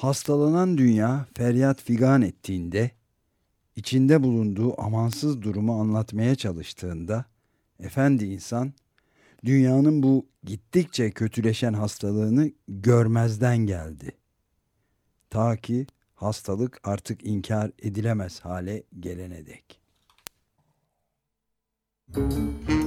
Hastalanan dünya feryat figan ettiğinde, içinde bulunduğu amansız durumu anlatmaya çalıştığında, efendi insan, dünyanın bu gittikçe kötüleşen hastalığını görmezden geldi. Ta ki hastalık artık inkar edilemez hale gelene dek. Müzik